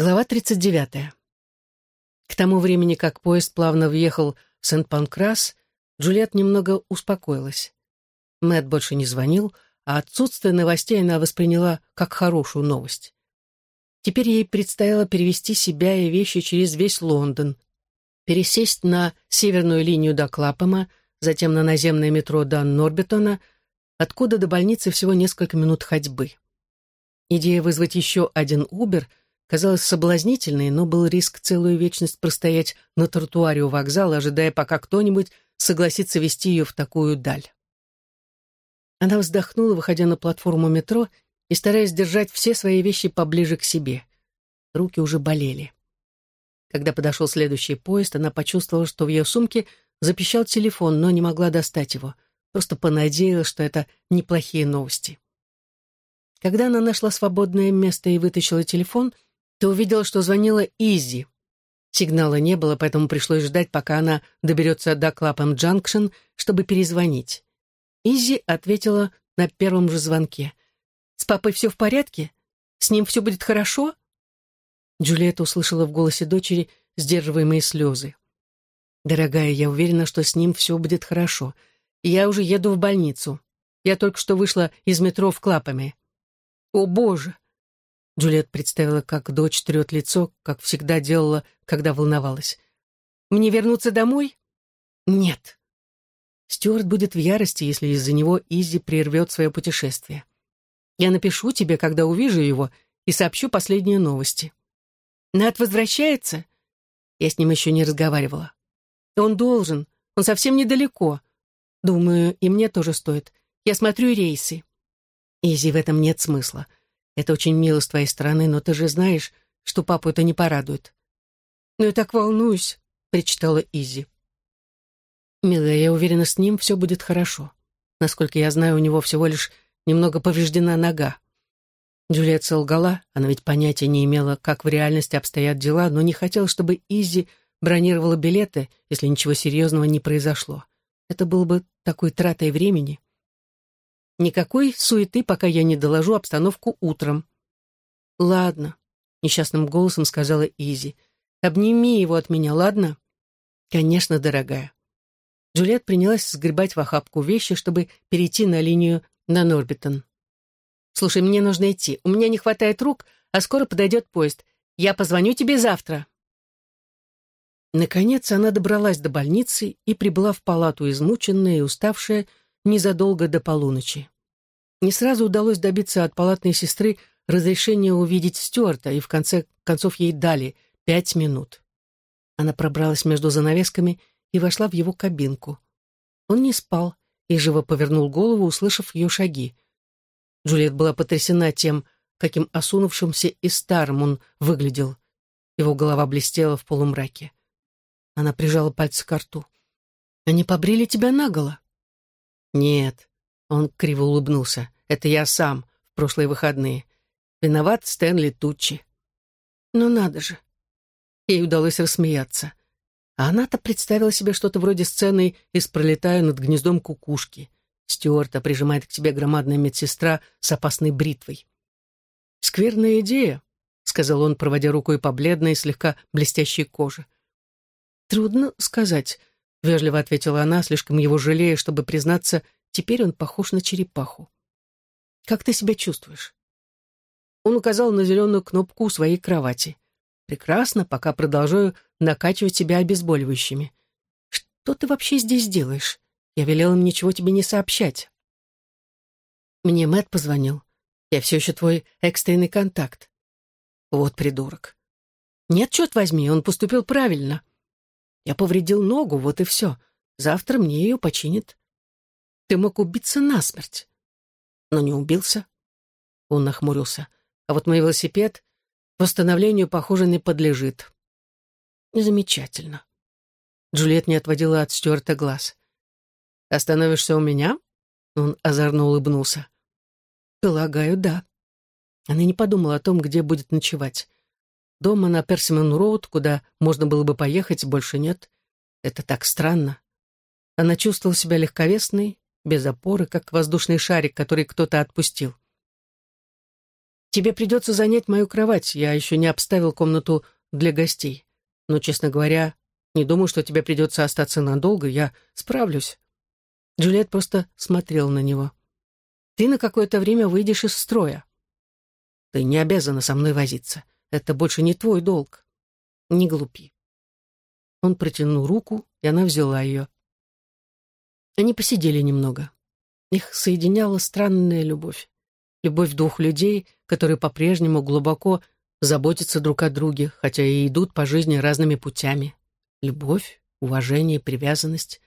Глава 39. К тому времени, как поезд плавно въехал в Сент-Панкрас, Джульет немного успокоилась. Мэтт больше не звонил, а отсутствие новостей она восприняла как хорошую новость. Теперь ей предстояло перевести себя и вещи через весь Лондон, пересесть на северную линию до Клапома, затем на наземное метро до Норбитона, откуда до больницы всего несколько минут ходьбы. Идея вызвать еще один Убер казалась соблазнительной, но был риск целую вечность простоять на тротуаре у вокзала, ожидая, пока кто-нибудь согласится вести ее в такую даль. Она вздохнула, выходя на платформу метро и стараясь держать все свои вещи поближе к себе. Руки уже болели. Когда подошел следующий поезд, она почувствовала, что в ее сумке запищал телефон, но не могла достать его. Просто понадеялась, что это неплохие новости. Когда она нашла свободное место и вытащила телефон, то увидела, что звонила Изи. Сигнала не было, поэтому пришлось ждать, пока она доберется до Клапхэм Джанкшн, чтобы перезвонить. Изи ответила на первом же звонке. «С папой все в порядке? С ним все будет хорошо?» Джульетта услышала в голосе дочери сдерживаемые слезы. «Дорогая, я уверена, что с ним все будет хорошо. Я уже еду в больницу. Я только что вышла из метро в Клапами». «О, Боже!» Джульетта представила, как дочь трет лицо, как всегда делала, когда волновалась. «Мне вернуться домой?» «Нет». Стюарт будет в ярости, если из-за него Изи прервет свое путешествие. Я напишу тебе, когда увижу его, и сообщу последние новости. Над возвращается? Я с ним еще не разговаривала. Он должен, он совсем недалеко. Думаю, и мне тоже стоит. Я смотрю рейсы. Изи, в этом нет смысла. Это очень мило с твоей стороны, но ты же знаешь, что папу это не порадует. «Но я так волнуюсь», — причитала Изи. «Милая, я уверена, с ним все будет хорошо. Насколько я знаю, у него всего лишь немного повреждена нога. Джульетта солгала, она ведь понятия не имела, как в реальности обстоят дела, но не хотела, чтобы Изи бронировала билеты, если ничего серьезного не произошло. Это было бы такой тратой времени. Никакой суеты, пока я не доложу обстановку утром. «Ладно», — несчастным голосом сказала Изи. «Обними его от меня, ладно?» «Конечно, дорогая». Джульет принялась сгребать в охапку вещи, чтобы перейти на линию на Норбитон. «Слушай, мне нужно идти. У меня не хватает рук, а скоро подойдет поезд. Я позвоню тебе завтра». Наконец она добралась до больницы и прибыла в палату, измученная и уставшая, незадолго до полуночи. Не сразу удалось добиться от палатной сестры разрешения увидеть Стюарта, и в конце концов ей дали пять минут. Она пробралась между занавесками и вошла в его кабинку. Он не спал и живо повернул голову, услышав ее шаги. Джульет была потрясена тем, каким осунувшимся и старым он выглядел. Его голова блестела в полумраке. Она прижала пальцы к рту. «Они побрили тебя наголо?» «Нет», — он криво улыбнулся. «Это я сам, в прошлые выходные. Виноват Стэнли Туччи». «Ну надо же». Ей удалось рассмеяться. А она-то представила себе что-то вроде сцены из «Пролетая над гнездом кукушки». Стюарта прижимает к тебе громадная медсестра с опасной бритвой. «Скверная идея», — сказал он, проводя рукой по бледной, слегка блестящей коже. «Трудно сказать», — вежливо ответила она, слишком его жалея, чтобы признаться, теперь он похож на черепаху. «Как ты себя чувствуешь?» Он указал на зеленую кнопку у своей кровати. «Прекрасно, пока продолжаю накачивать тебя обезболивающими. Что ты вообще здесь делаешь? Я велел им ничего тебе не сообщать». Мне Мэтт позвонил. Я все еще твой экстренный контакт. Вот придурок. Нет, черт возьми, он поступил правильно. Я повредил ногу, вот и все. Завтра мне ее починят. Ты мог убиться насмерть. Но не убился. Он нахмурился. А вот мой велосипед восстановлению, похоже, не подлежит. Замечательно. Джульет не отводила от Стюарта глаз. «Остановишься у меня?» Он озорно улыбнулся. «Полагаю, да». Она не подумала о том, где будет ночевать. Дома на Персимон-Роуд, куда можно было бы поехать, больше нет. Это так странно. Она чувствовала себя легковесной, без опоры, как воздушный шарик, который кто-то отпустил. Тебе придется занять мою кровать, я еще не обставил комнату для гостей. Но, честно говоря, не думаю, что тебе придется остаться надолго, я справлюсь». Джульет просто смотрел на него. «Ты на какое-то время выйдешь из строя. Ты не обязана со мной возиться. Это больше не твой долг. Не глупи». Он протянул руку, и она взяла ее. Они посидели немного. Их соединяла странная любовь. Любовь двух людей, которые по-прежнему глубоко заботятся друг о друге, хотя и идут по жизни разными путями. Любовь, уважение, привязанность.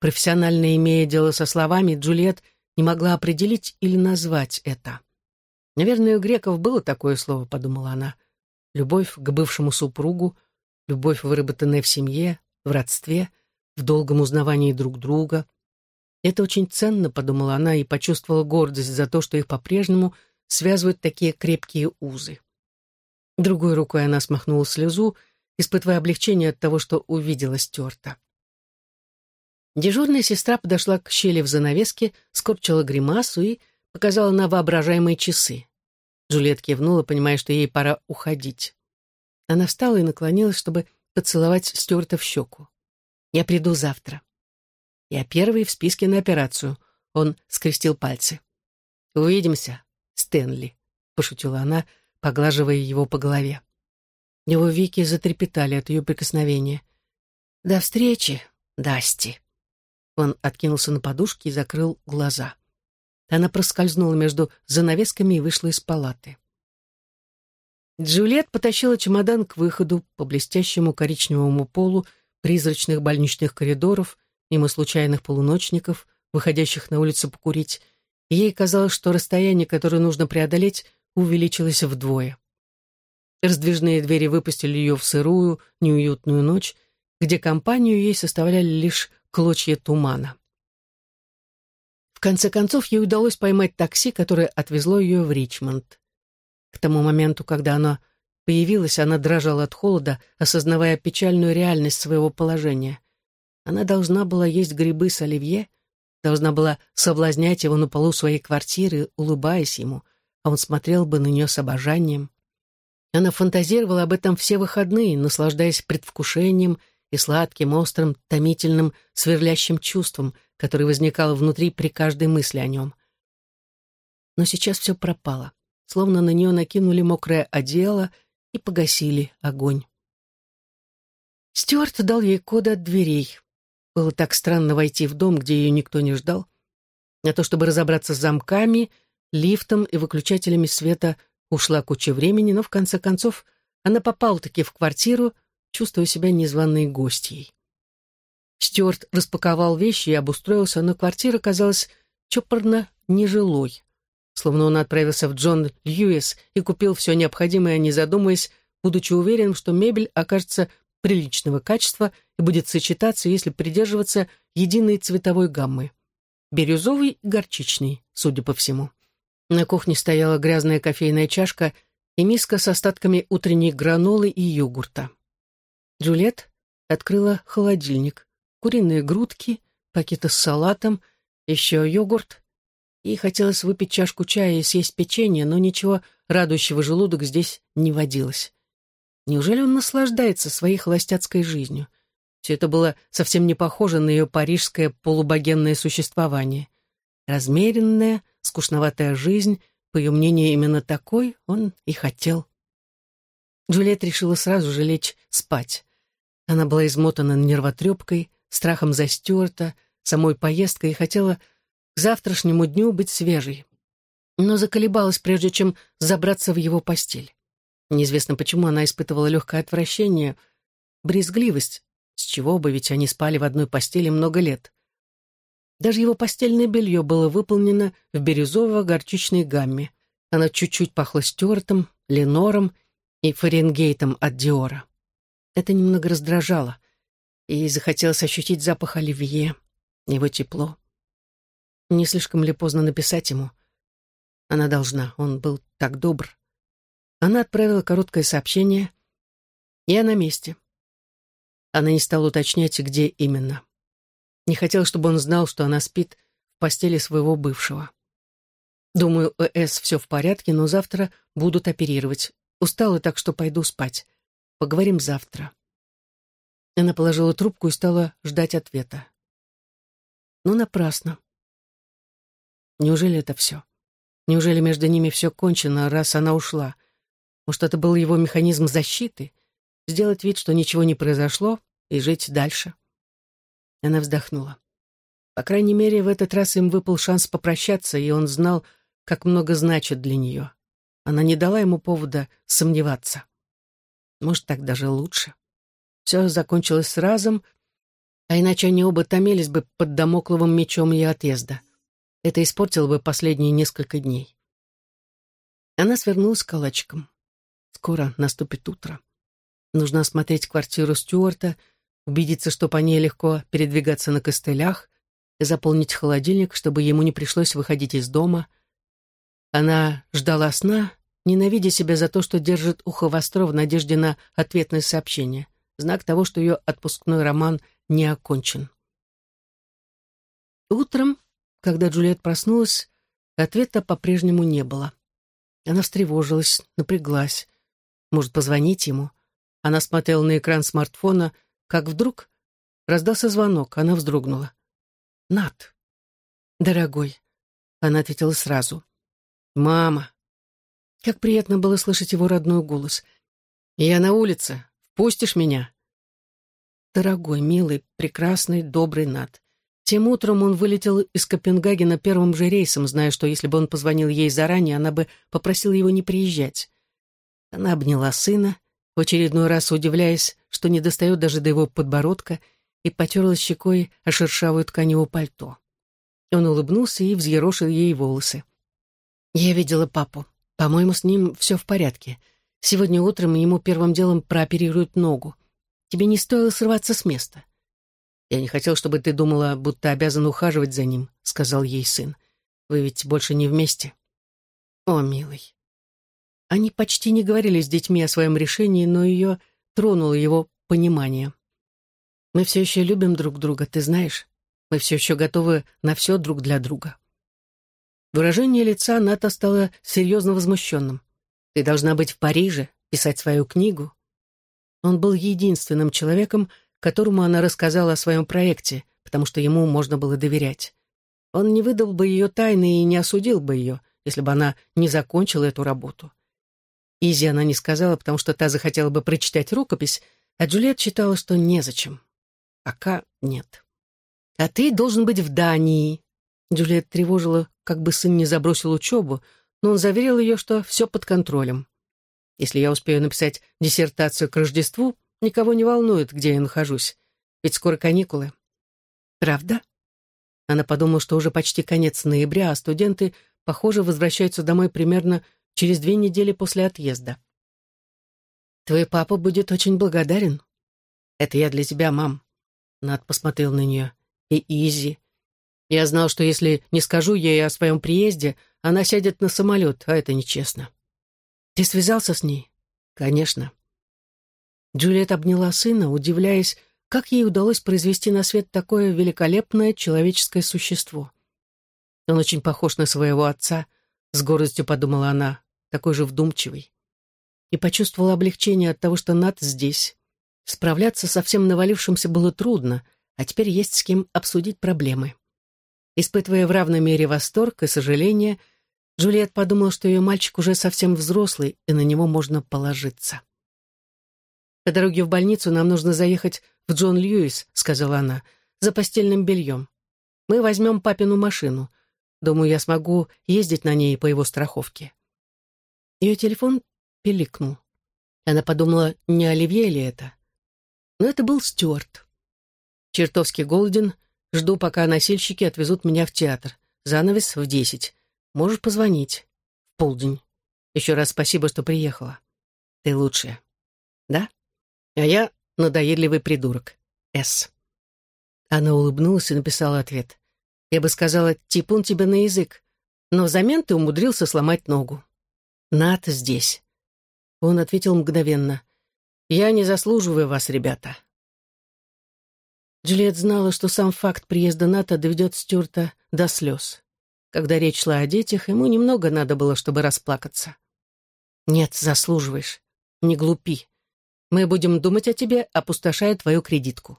Профессионально имея дело со словами, Джульет не могла определить или назвать это. «Наверное, у греков было такое слово», — подумала она. «Любовь к бывшему супругу, любовь, выработанная в семье, в родстве, в долгом узнавании друг друга, это очень ценно, подумала она и почувствовала гордость за то, что их по-прежнему связывают такие крепкие узы. Другой рукой она смахнула слезу, испытывая облегчение от того, что увидела Стюарта. Дежурная сестра подошла к щели в занавеске, скорчила гримасу и показала на воображаемые часы. Джульет кивнула, понимая, что ей пора уходить. Она встала и наклонилась, чтобы поцеловать Стюарта в щеку. «Я приду завтра». Я первый в списке на операцию. Он скрестил пальцы. «Увидимся, Стэнли», — пошутила она, поглаживая его по голове. Его веки затрепетали от ее прикосновения. «До встречи, Дасти». Он откинулся на подушки и закрыл глаза. Она проскользнула между занавесками и вышла из палаты. Джульет потащила чемодан к выходу по блестящему коричневому полу призрачных больничных коридоров, мимо случайных полуночников, выходящих на улицу покурить, и ей казалось, что расстояние, которое нужно преодолеть, увеличилось вдвое. Раздвижные двери выпустили ее в сырую, неуютную ночь, где компанию ей составляли лишь клочья тумана. Конце концов, ей удалось поймать такси, которое отвезло ее в Ричмонд. К тому моменту, когда оно появилось, она дрожала от холода, осознавая печальную реальность своего положения. Она должна была есть грибы с оливье, должна была соблазнять его на полу своей квартиры, улыбаясь ему, а он смотрел бы на нее с обожанием. Она фантазировала об этом все выходные, наслаждаясь предвкушением и сладким, острым, томительным, сверлящим чувством, которое возникало внутри при каждой мысли о нем. Но сейчас все пропало, словно на нее накинули мокрое одеяло и погасили огонь. Стюарт дал ей коды от дверей. Было так странно войти в дом, где ее никто не ждал. На то, чтобы разобраться с замками, лифтом и выключателями света, ушла куча времени, но в конце концов она попала-таки в квартиру, чувствуя себя незваной гостьей. Стюарт распаковал вещи и обустроился, но квартира казалась чопорно нежилой. Словно он отправился в Джон Льюис и купил все необходимое, не задумываясь, будучи уверенным, что мебель окажется приличного качества и будет сочетаться, если придерживаться единой цветовой гаммы. Бирюзовый и горчичный, судя по всему. На кухне стояла грязная кофейная чашка и миска с остатками утренней гранолы и йогурта. Джульет открыла холодильник. Куриные грудки, пакеты с салатом, еще йогурт. Ей хотелось выпить чашку чая и съесть печенье, но ничего радующего желудок здесь не водилось. Неужели он наслаждается своей холостяцкой жизнью? Все это было совсем не похоже на ее парижское полубогенное существование. Размеренная, скучноватая жизнь, по ее мнению, именно такой он и хотел. Джульет решила сразу же лечь спать. Она была измотана нервотрепкой, страхом за самой поездкой и хотела к завтрашнему дню быть свежей. Но заколебалась, прежде чем забраться в его постель. Неизвестно почему она испытывала легкое отвращение, брезгливость, с чего бы, ведь они спали в одной постели много лет. Даже его постельное белье было выполнено в бирюзово-горчичной гамме. Оно чуть-чуть пахло стюартом, ленором и фаренгейтом от Диора. Это немного раздражало, и захотелось ощутить запах оливье, его тепло. Не слишком ли поздно написать ему? Она должна, он был так добр. Она отправила короткое сообщение. «Я на месте». Она не стала уточнять, где именно. Не хотела, чтобы он знал, что она спит в постели своего бывшего. Думаю, у С все в порядке, но завтра будут оперировать. Устала так, что пойду спать. Поговорим завтра». Она положила трубку и стала ждать ответа. Но напрасно. Неужели это все? Неужели между ними все кончено, раз она ушла? Может, это был его механизм защиты? Сделать вид, что ничего не произошло, и жить дальше? Она вздохнула. По крайней мере, в этот раз им выпал шанс попрощаться, и он знал, как много значит для нее. Она не дала ему повода сомневаться. Может, так даже лучше. Все закончилось разом, а иначе они оба томились бы под домокловым мечом ее отъезда. Это испортило бы последние несколько дней. Она свернулась калачиком. Скоро наступит утро. Нужно осмотреть квартиру Стюарта, убедиться, что по ней легко передвигаться на костылях, заполнить холодильник, чтобы ему не пришлось выходить из дома. Она ждала сна, ненавидя себя за то, что держит ухо востро в надежде на ответное сообщение. Знак того, что ее отпускной роман не окончен. Утром когда Джульет проснулась, ответа по-прежнему не было. Она встревожилась, напряглась. Может, позвонить ему? Она смотрела на экран смартфона, как вдруг раздался звонок. Она вздрогнула. «Над». «Дорогой», — она ответила сразу. «Мама». Как приятно было слышать его родной голос. «Я на улице. Впустишь меня?» Дорогой, милый, прекрасный, добрый Над. Тем утром он вылетел из Копенгагена первым же рейсом, зная, что если бы он позвонил ей заранее, она бы попросила его не приезжать. Она обняла сына, в очередной раз удивляясь, что не достает даже до его подбородка, и потерла щекой о шершавую ткань его пальто. Он улыбнулся и взъерошил ей волосы. «Я видела папу. По-моему, с ним все в порядке. Сегодня утром ему первым делом прооперируют ногу. Тебе не стоило срываться с места. «Я не хотел, чтобы ты думала, будто обязан ухаживать за ним», — сказал ей сын. «Вы ведь больше не вместе». «О, милый». Они почти не говорили с детьми о своем решении, но ее тронуло его понимание. «Мы все еще любим друг друга, ты знаешь. Мы все еще готовы на все друг для друга». Выражение лица Ната стало серьезно возмущенным. «Ты должна быть в Париже, писать свою книгу». Он был единственным человеком, которому она рассказала о своем проекте, потому что ему можно было доверять. Он не выдал бы ее тайны и не осудил бы ее, если бы она не закончила эту работу. Изи она не сказала, потому что та захотела бы прочитать рукопись, а Джульет считала, что незачем. Пока нет. «А ты должен быть в Дании». Джульет тревожила, как бы сын не забросил учебу, но он заверил ее, что все под контролем. «Если я успею написать диссертацию к Рождеству, Никого не волнует, где я нахожусь. Ведь скоро каникулы. Правда? Она подумала, что уже почти конец ноября, а студенты, похоже, возвращаются домой примерно через две недели после отъезда. Твой папа будет очень благодарен. Это я для тебя, мам. Над посмотрел на нее. И Изи. Я знал, что если не скажу ей о своем приезде, она сядет на самолет, а это нечестно. Ты связался с ней? Конечно. Джульет обняла сына, удивляясь, как ей удалось произвести на свет такое великолепное человеческое существо. Он очень похож на своего отца, с гордостью подумала она, такой же вдумчивый. И почувствовала облегчение от того, что Нат здесь. Справляться со всем навалившимся было трудно, а теперь есть с кем обсудить проблемы. Испытывая в равной мере восторг и сожаление, Джульет подумала, что ее мальчик уже совсем взрослый, и на него можно положиться. «По дороге в больницу нам нужно заехать в Джон Льюис», — сказала она, — «за постельным бельем. Мы возьмем папину машину. Думаю, я смогу ездить на ней по его страховке». Ее телефон пиликнул. Она подумала, не Оливье ли это. Но это был Стюарт. «Чертовски голоден. Жду, пока носильщики отвезут меня в театр. Занавес в десять. Можешь позвонить. В полдень. Еще раз спасибо, что приехала. Ты лучшая. Да?» А я надоедливый придурок. С. Она улыбнулась и написала ответ. Я бы сказала, типун тебе на язык, но взамен ты умудрился сломать ногу. Над здесь. Он ответил мгновенно. Я не заслуживаю вас, ребята. Джульет знала, что сам факт приезда Ната доведет Стюарта до слез. когда речь шла о детях, ему немного надо было, чтобы расплакаться. «Нет, заслуживаешь. Не глупи. Мы будем думать о тебе, опустошая твою кредитку».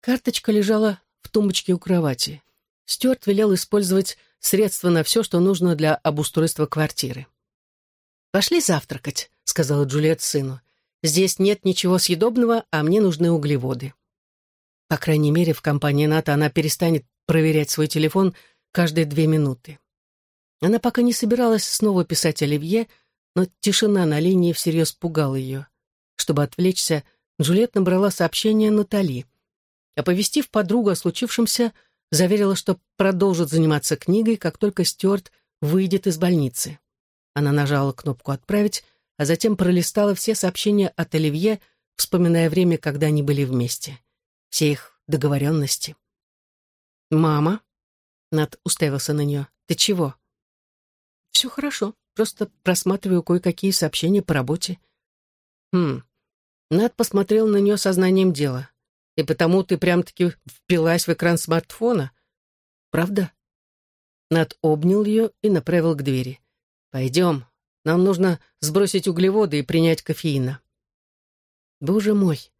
Карточка лежала в тумбочке у кровати. Стюарт велел использовать средства на все, что нужно для обустройства квартиры. «Пошли завтракать», — сказала Джульет сыну. «Здесь нет ничего съедобного, а мне нужны углеводы». По крайней мере, в компании НАТО она перестанет проверять свой телефон каждые две минуты. Она пока не собиралась снова писать Оливье, но тишина на линии всерьез пугала ее. Чтобы отвлечься, Джульет набрала сообщение Натали. Оповестив подругу о случившемся, заверила, что продолжит заниматься книгой, как только Стюарт выйдет из больницы. Она нажала кнопку «Отправить», а затем пролистала все сообщения от Оливье, вспоминая время, когда они были вместе. Все их договоренности. «Мама?» — Над уставился на нее. «Ты чего?» «Все хорошо. Просто просматриваю кое-какие сообщения по работе». «Хм». Над посмотрел на нее сознанием дела. «И потому ты прям-таки впилась в экран смартфона?» «Правда?» Над обнял ее и направил к двери. «Пойдем. Нам нужно сбросить углеводы и принять кофеина». «Боже мой!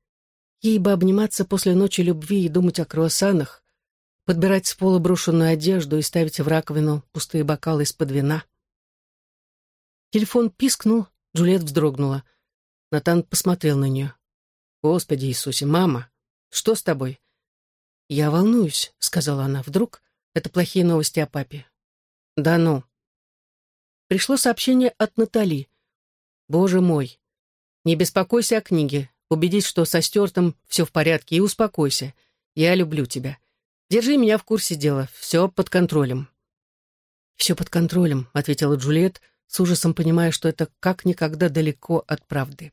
Ей бы обниматься после ночи любви и думать о круассанах, подбирать с пола брошенную одежду и ставить в раковину пустые бокалы из-под вина». Телефон пискнул, Джульет вздрогнула. Натан посмотрел на нее. «Господи Иисусе, мама, что с тобой?» «Я волнуюсь», — сказала она. «Вдруг это плохие новости о папе?» «Да ну», пришло сообщение от Натали. «Боже мой! Не беспокойся о книге. Убедись, что со стертым все в порядке, и успокойся. Я люблю тебя. Держи меня в курсе дела. Все под контролем». «Все под контролем», — ответила Джульет, с ужасом понимая, что это как никогда далеко от правды.